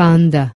panda.